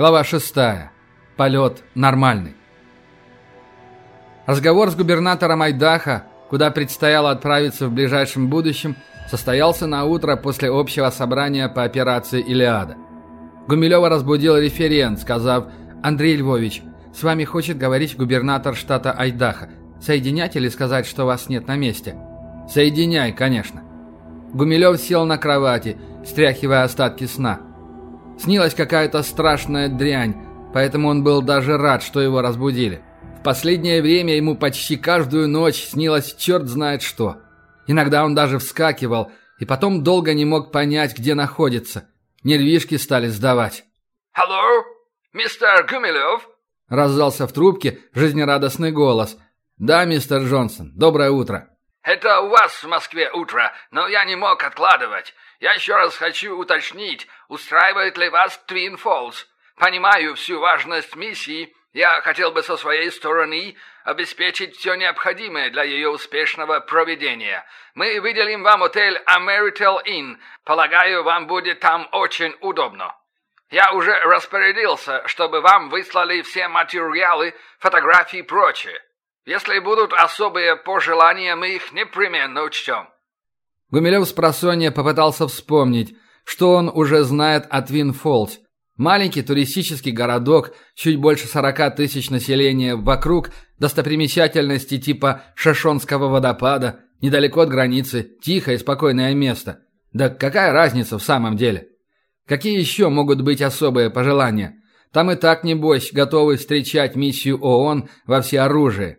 Глава 6. Полет нормальный. Разговор с губернатором Айдаха, куда предстояло отправиться в ближайшем будущем, состоялся на утро после общего собрания по операции «Илиада». Гумилева разбудил референт, сказав «Андрей Львович, с вами хочет говорить губернатор штата Айдаха. Соединять или сказать, что вас нет на месте?» «Соединяй, конечно». Гумилев сел на кровати, стряхивая остатки сна. Снилась какая-то страшная дрянь, поэтому он был даже рад, что его разбудили. В последнее время ему почти каждую ночь снилось черт знает что. Иногда он даже вскакивал и потом долго не мог понять, где находится. Нервишки стали сдавать. «Алло, мистер Гумилев?» Раздался в трубке жизнерадостный голос. «Да, мистер Джонсон, доброе утро». «Это у вас в Москве утро, но я не мог откладывать. Я еще раз хочу уточнить, устраивает ли вас Твин Фоллс. Понимаю всю важность миссии. Я хотел бы со своей стороны обеспечить все необходимое для ее успешного проведения. Мы выделим вам отель Ameritel Inn. Полагаю, вам будет там очень удобно. Я уже распорядился, чтобы вам выслали все материалы, фотографии и прочее. Если будут особые пожелания, мы их непременно учтем». Гумилев с просонья попытался вспомнить, что он уже знает о Твин Фоллс. Маленький туристический городок, чуть больше 40 тысяч населения вокруг, достопримечательности типа Шашонского водопада, недалеко от границы, тихое и спокойное место. Да какая разница в самом деле? Какие еще могут быть особые пожелания? Там и так, небось, готовы встречать миссию ООН во всеоружии.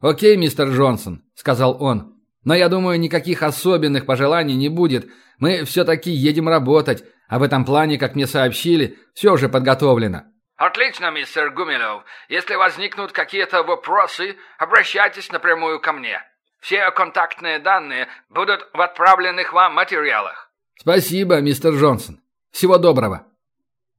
«Окей, мистер Джонсон», — сказал он. «Но я думаю, никаких особенных пожеланий не будет. Мы все-таки едем работать, а в этом плане, как мне сообщили, все уже подготовлено». «Отлично, мистер Гумилев. Если возникнут какие-то вопросы, обращайтесь напрямую ко мне. Все контактные данные будут в отправленных вам материалах». «Спасибо, мистер Джонсон. Всего доброго».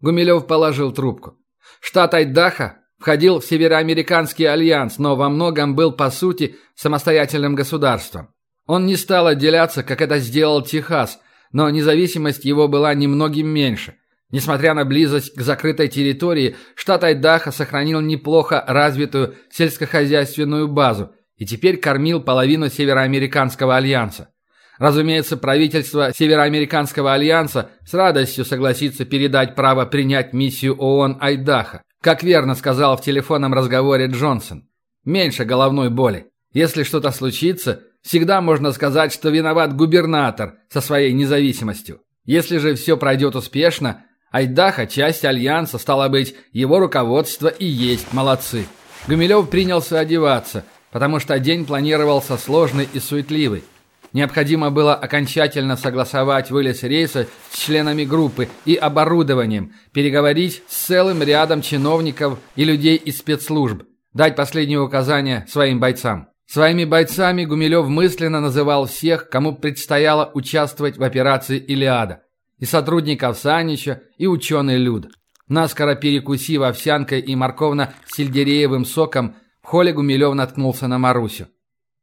Гумилев положил трубку. Штат Айдаха входил в Североамериканский альянс, но во многом был, по сути, самостоятельным государством. Он не стал отделяться, как это сделал Техас, но независимость его была немногим меньше. Несмотря на близость к закрытой территории, штат Айдаха сохранил неплохо развитую сельскохозяйственную базу и теперь кормил половину Североамериканского альянса. Разумеется, правительство Североамериканского альянса с радостью согласится передать право принять миссию ООН Айдаха. Как верно сказал в телефонном разговоре Джонсон. Меньше головной боли. Если что-то случится, всегда можно сказать, что виноват губернатор со своей независимостью. Если же все пройдет успешно, Айдаха, часть Альянса, стало быть, его руководство и есть молодцы. Гумилев принялся одеваться, потому что день планировался сложный и суетливый. Необходимо было окончательно согласовать вылез рейса с членами группы и оборудованием, переговорить с целым рядом чиновников и людей из спецслужб, дать последние указания своим бойцам. Своими бойцами Гумилев мысленно называл всех, кому предстояло участвовать в операции «Илиада». И сотрудников Санича, и ученый Люд. Наскоро перекусив овсянкой и морковно-сельдереевым соком, в холле Гумилев наткнулся на Марусю.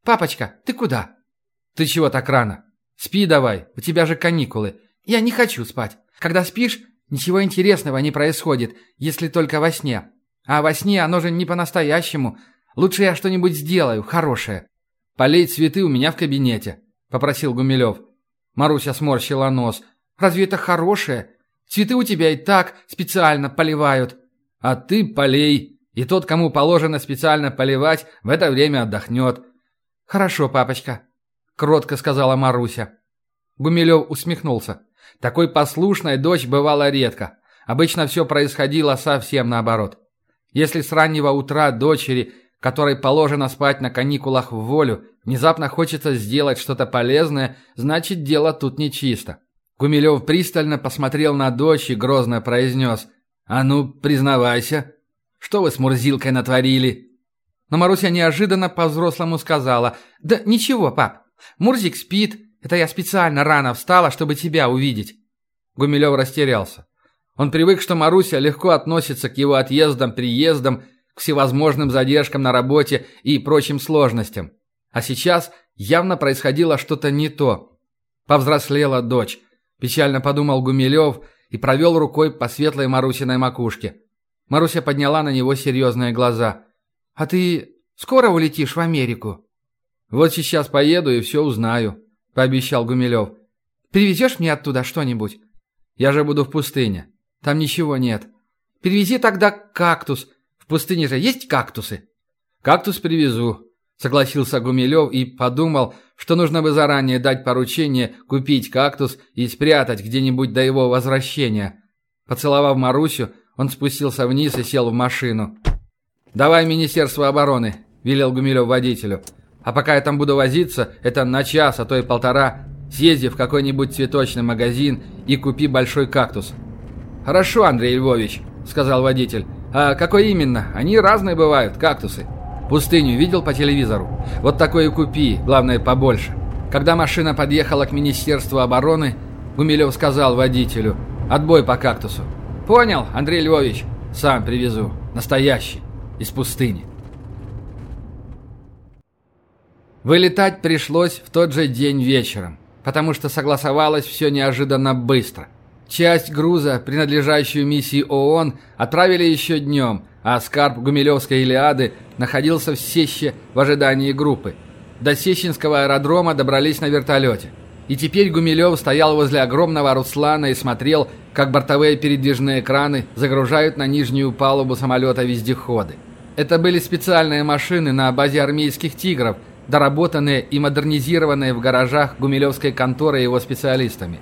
«Папочка, ты куда?» «Ты чего так рано? Спи давай, у тебя же каникулы». «Я не хочу спать. Когда спишь, ничего интересного не происходит, если только во сне. А во сне оно же не по-настоящему. Лучше я что-нибудь сделаю, хорошее». «Полей цветы у меня в кабинете», — попросил Гумилев. Маруся сморщила нос. «Разве это хорошее? Цветы у тебя и так специально поливают». «А ты полей, и тот, кому положено специально поливать, в это время отдохнет». «Хорошо, папочка», кротко сказала Маруся. Гумилев усмехнулся. Такой послушной дочь бывала редко. Обычно все происходило совсем наоборот. Если с раннего утра дочери, которой положено спать на каникулах в волю, внезапно хочется сделать что-то полезное, значит дело тут нечисто. Гумилев пристально посмотрел на дочь и грозно произнес «А ну, признавайся, что вы с Мурзилкой натворили?» Но Маруся неожиданно по-взрослому сказала «Да ничего, пап, Мурзик спит. Это я специально рано встала, чтобы тебя увидеть». Гумилев растерялся. Он привык, что Маруся легко относится к его отъездам, приездам, к всевозможным задержкам на работе и прочим сложностям. А сейчас явно происходило что-то не то. Повзрослела дочь. Печально подумал Гумилев и провел рукой по светлой Марусиной макушке. Маруся подняла на него серьезные глаза. «А ты скоро улетишь в Америку?» «Вот сейчас поеду и все узнаю», — пообещал Гумилев. «Привезешь мне оттуда что-нибудь?» «Я же буду в пустыне. Там ничего нет». «Привези тогда кактус. В пустыне же есть кактусы?» «Кактус привезу», — согласился Гумилев и подумал, что нужно бы заранее дать поручение купить кактус и спрятать где-нибудь до его возвращения. Поцеловав Марусю, он спустился вниз и сел в машину. «Давай Министерство обороны», – велел Гумилев водителю. «А пока я там буду возиться, это на час, а то и полтора, съезди в какой-нибудь цветочный магазин и купи большой кактус». «Хорошо, Андрей Львович», – сказал водитель. «А какой именно? Они разные бывают, кактусы». «Пустыню видел по телевизору? Вот такой и купи, главное побольше». Когда машина подъехала к Министерству обороны, Гумилев сказал водителю «Отбой по кактусу». «Понял, Андрей Львович. Сам привезу. Настоящий. Из пустыни». Вылетать пришлось в тот же день вечером, потому что согласовалось все неожиданно быстро. Часть груза, принадлежащую миссии ООН, отправили еще днем, а скарб Гумилевской Илиады находился в Сеще в ожидании группы. До Сещинского аэродрома добрались на вертолете. И теперь Гумилев стоял возле огромного Руслана и смотрел, как бортовые передвижные краны загружают на нижнюю палубу самолета вездеходы. Это были специальные машины на базе армейских «Тигров», доработанные и модернизированные в гаражах Гумилевской конторы его специалистами.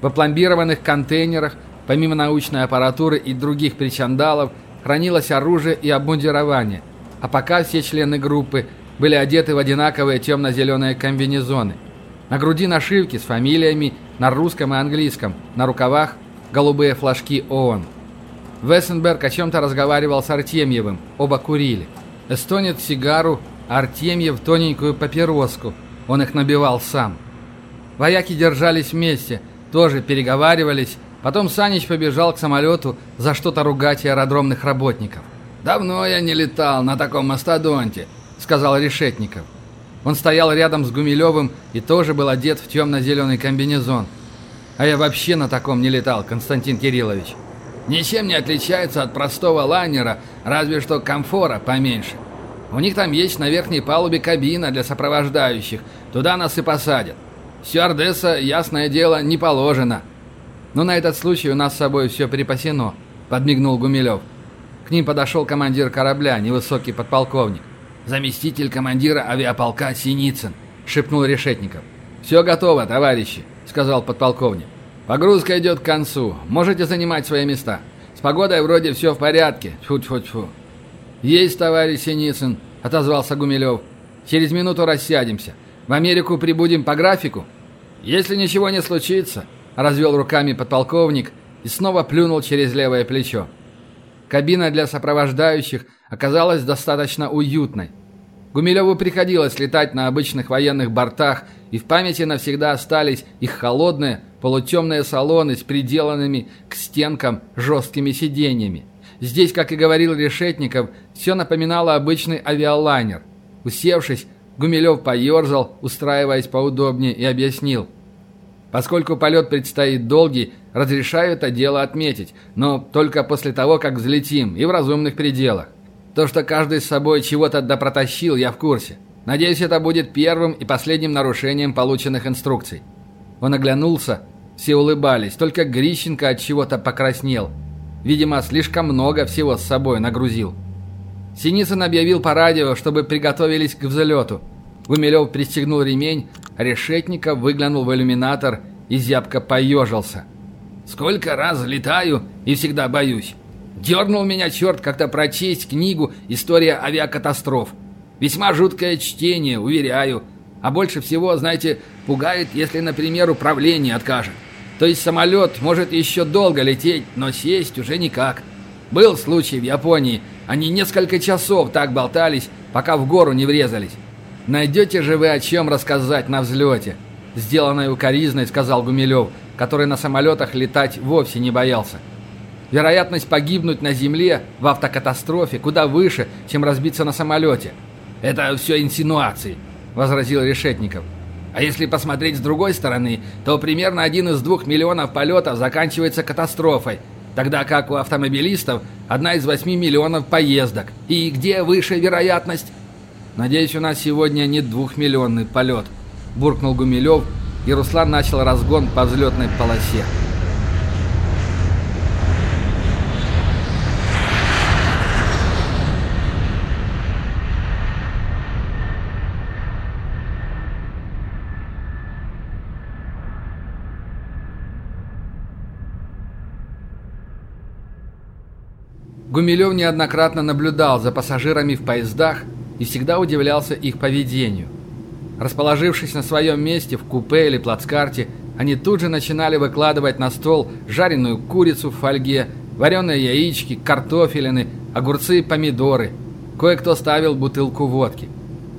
В опломбированных контейнерах, помимо научной аппаратуры и других причандалов, хранилось оружие и обмундирование, а пока все члены группы были одеты в одинаковые темно-зеленые комбинезоны – на груди нашивки с фамилиями на русском и английском, на рукавах голубые флажки ООН. Вессенберг о чем-то разговаривал с Артемьевым, оба курили. Эстонец сигару, Артемьев тоненькую папироску, он их набивал сам. Вояки держались вместе, тоже переговаривались, потом Санич побежал к самолету за что-то ругать аэродромных работников. «Давно я не летал на таком мастодонте», — сказал Решетников. Он стоял рядом с Гумилевым и тоже был одет в темно-зеленый комбинезон. А я вообще на таком не летал, Константин Кириллович. Ничем не отличается от простого лайнера, разве что комфора поменьше. У них там есть на верхней палубе кабина для сопровождающих. Туда нас и посадят. Стюардесса, ясное дело, не положено. Но на этот случай у нас с собой все припасено, подмигнул Гумилев. К ним подошел командир корабля, невысокий подполковник. «Заместитель командира авиаполка Синицын», — шепнул Решетников. «Все готово, товарищи», — сказал подполковник. «Погрузка идет к концу. Можете занимать свои места. С погодой вроде все в порядке. Тьфу-тьфу-тьфу». «Есть, товарищ Синицын», — отозвался Гумилев. «Через минуту рассядемся. В Америку прибудем по графику?» «Если ничего не случится», — развел руками подполковник и снова плюнул через левое плечо. Кабина для сопровождающих оказалась достаточно уютной. Гумилеву приходилось летать на обычных военных бортах, и в памяти навсегда остались их холодные, полутемные салоны с приделанными к стенкам жесткими сиденьями. Здесь, как и говорил Решетников, все напоминало обычный авиалайнер. Усевшись, Гумилев поерзал, устраиваясь поудобнее, и объяснил. Поскольку полет предстоит долгий, разрешаю это дело отметить, но только после того, как взлетим, и в разумных пределах. То, что каждый с собой чего-то допротащил, я в курсе. Надеюсь, это будет первым и последним нарушением полученных инструкций. Он оглянулся, все улыбались, только Грищенко от чего-то покраснел. Видимо, слишком много всего с собой нагрузил. Синицын объявил по радио, чтобы приготовились к взлету. Гумилев пристегнул ремень, Решетников выглянул в иллюминатор и зябко поежился. «Сколько раз летаю и всегда боюсь. Дернул меня черт как-то прочесть книгу «История авиакатастроф». Весьма жуткое чтение, уверяю. А больше всего, знаете, пугает, если, например, управление откажет. То есть самолет может еще долго лететь, но сесть уже никак. Был случай в Японии. Они несколько часов так болтались, пока в гору не врезались. Найдете же вы о чем рассказать на взлете. Сделанной укоризной, сказал Гумилев, который на самолетах летать вовсе не боялся. Вероятность погибнуть на земле в автокатастрофе куда выше, чем разбиться на самолете. Это все инсинуации, возразил Решетников. А если посмотреть с другой стороны, то примерно один из двух миллионов полетов заканчивается катастрофой. тогда как у автомобилистов одна из 8 миллионов поездок. И где выше вероятность? Надеюсь, у нас сегодня не двухмиллионный полет, буркнул Гумилев, и Руслан начал разгон по взлетной полосе. Гумилев неоднократно наблюдал за пассажирами в поездах и всегда удивлялся их поведению. Расположившись на своем месте в купе или плацкарте, они тут же начинали выкладывать на стол жареную курицу в фольге, вареные яички, картофелины, огурцы и помидоры. Кое-кто ставил бутылку водки.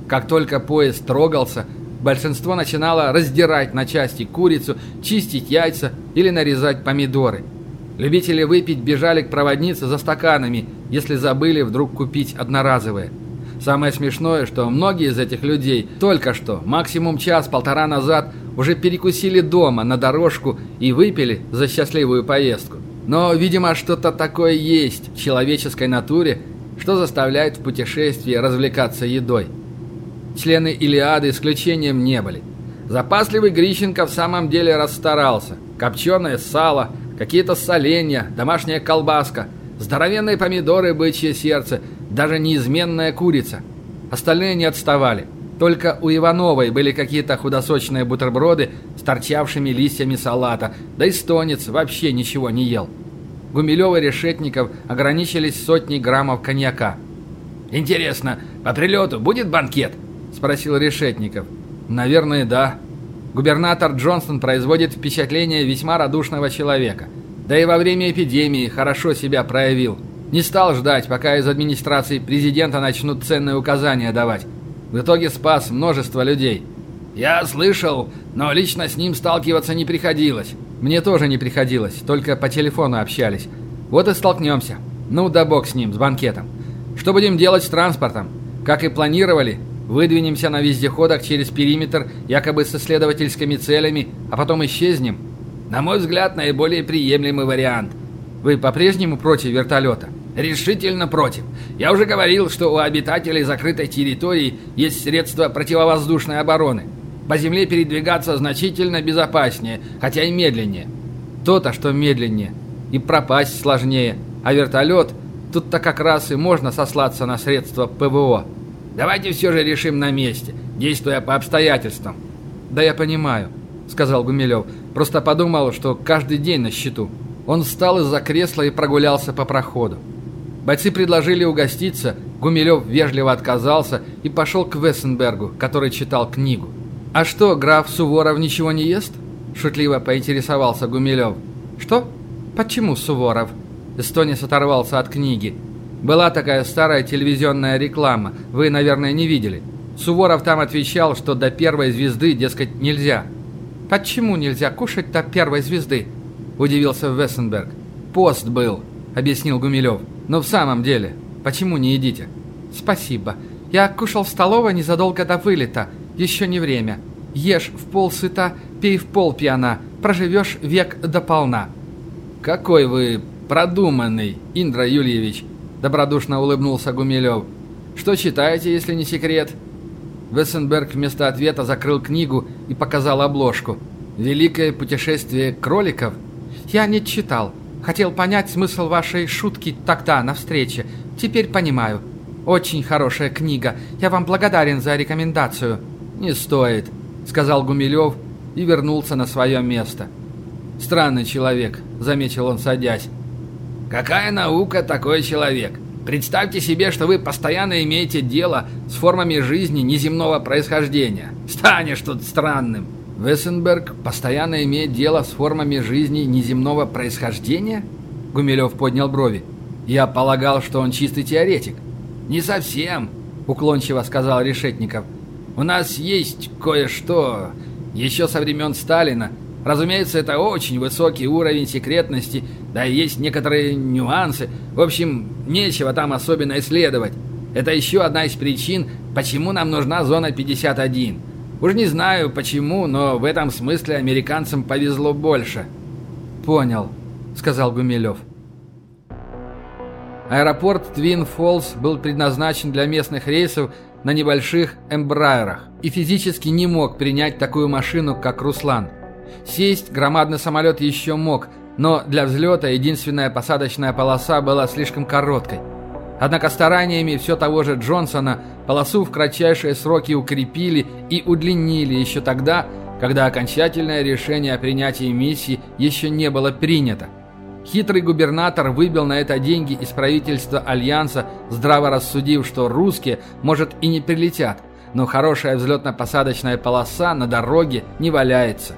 Как только поезд трогался, большинство начинало раздирать на части курицу, чистить яйца или нарезать помидоры – Любители выпить бежали к проводнице за стаканами, если забыли вдруг купить одноразовые. Самое смешное, что многие из этих людей только что, максимум час-полтора назад, уже перекусили дома на дорожку и выпили за счастливую поездку. Но, видимо, что-то такое есть в человеческой натуре, что заставляет в путешествии развлекаться едой. Члены Илиады исключением не были. Запасливый Грищенко в самом деле расстарался. Копченое сало – какие-то соленья, домашняя колбаска, здоровенные помидоры, бычье сердце, даже неизменная курица. Остальные не отставали. Только у Ивановой были какие-то худосочные бутерброды с торчавшими листьями салата, да и стонец вообще ничего не ел. Гумилев и Решетников ограничились сотней граммов коньяка. «Интересно, по прилету будет банкет?» – спросил Решетников. «Наверное, да», Губернатор Джонсон производит впечатление весьма радушного человека. Да и во время эпидемии хорошо себя проявил. Не стал ждать, пока из администрации президента начнут ценные указания давать. В итоге спас множество людей. Я слышал, но лично с ним сталкиваться не приходилось. Мне тоже не приходилось, только по телефону общались. Вот и столкнемся. Ну да бог с ним, с банкетом. Что будем делать с транспортом? Как и планировали, Выдвинемся на вездеходах через периметр, якобы с исследовательскими целями, а потом исчезнем. На мой взгляд, наиболее приемлемый вариант. Вы по-прежнему против вертолета? Решительно против. Я уже говорил, что у обитателей закрытой территории есть средства противовоздушной обороны. По земле передвигаться значительно безопаснее, хотя и медленнее. То-то, что медленнее. И пропасть сложнее. А вертолет, тут-то как раз и можно сослаться на средства ПВО. Давайте все же решим на месте, действуя по обстоятельствам». «Да я понимаю», — сказал Гумилев. «Просто подумал, что каждый день на счету». Он встал из-за кресла и прогулялся по проходу. Бойцы предложили угоститься, Гумилев вежливо отказался и пошел к Вессенбергу, который читал книгу. «А что, граф Суворов ничего не ест?» – шутливо поинтересовался Гумилев. «Что? Почему Суворов?» Эстонец оторвался от книги. Была такая старая телевизионная реклама, вы, наверное, не видели. Суворов там отвечал, что до первой звезды, дескать, нельзя. «Почему нельзя кушать до первой звезды?» – удивился Вессенберг. «Пост был», – объяснил Гумилев. «Но в самом деле, почему не едите?» «Спасибо. Я кушал в столовой незадолго до вылета. Еще не время. Ешь в пол сыта, пей в пол пьяна. Проживешь век до полна». «Какой вы продуманный, Индра Юльевич!» Добродушно улыбнулся Гумилев. «Что читаете, если не секрет?» Вессенберг вместо ответа закрыл книгу и показал обложку. «Великое путешествие кроликов?» «Я не читал. Хотел понять смысл вашей шутки тогда, на встрече. Теперь понимаю. Очень хорошая книга. Я вам благодарен за рекомендацию». «Не стоит», — сказал Гумилев и вернулся на свое место. «Странный человек», — заметил он, садясь. Какая наука, такой человек. Представьте себе, что вы постоянно имеете дело с формами жизни неземного происхождения. Станешь тут странным. Вессенберг постоянно имеет дело с формами жизни неземного происхождения? Гумилев поднял брови. Я полагал, что он чистый теоретик. Не совсем, уклончиво сказал Решетников. У нас есть кое-что еще со времен Сталина, Разумеется, это очень высокий уровень секретности, да и есть некоторые нюансы. В общем, нечего там особенно исследовать. Это еще одна из причин, почему нам нужна зона 51. Уж не знаю почему, но в этом смысле американцам повезло больше. «Понял», — сказал Гумилев. Аэропорт Твин Фоллс был предназначен для местных рейсов на небольших эмбрайерах и физически не мог принять такую машину, как Руслан. Сесть громадный самолет еще мог, но для взлета единственная посадочная полоса была слишком короткой. Однако стараниями все того же Джонсона полосу в кратчайшие сроки укрепили и удлинили еще тогда, когда окончательное решение о принятии миссии еще не было принято. Хитрый губернатор выбил на это деньги из правительства Альянса, здраво рассудив, что русские, может, и не прилетят, но хорошая взлетно-посадочная полоса на дороге не валяется.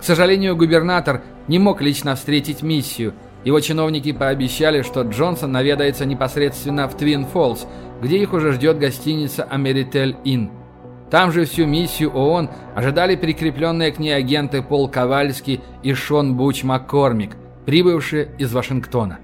К сожалению, губернатор не мог лично встретить миссию. Его чиновники пообещали, что Джонсон наведается непосредственно в Твин Фоллс, где их уже ждет гостиница Америтель Inn. Там же всю миссию ООН ожидали прикрепленные к ней агенты Пол Ковальский и Шон Буч Маккормик, прибывшие из Вашингтона.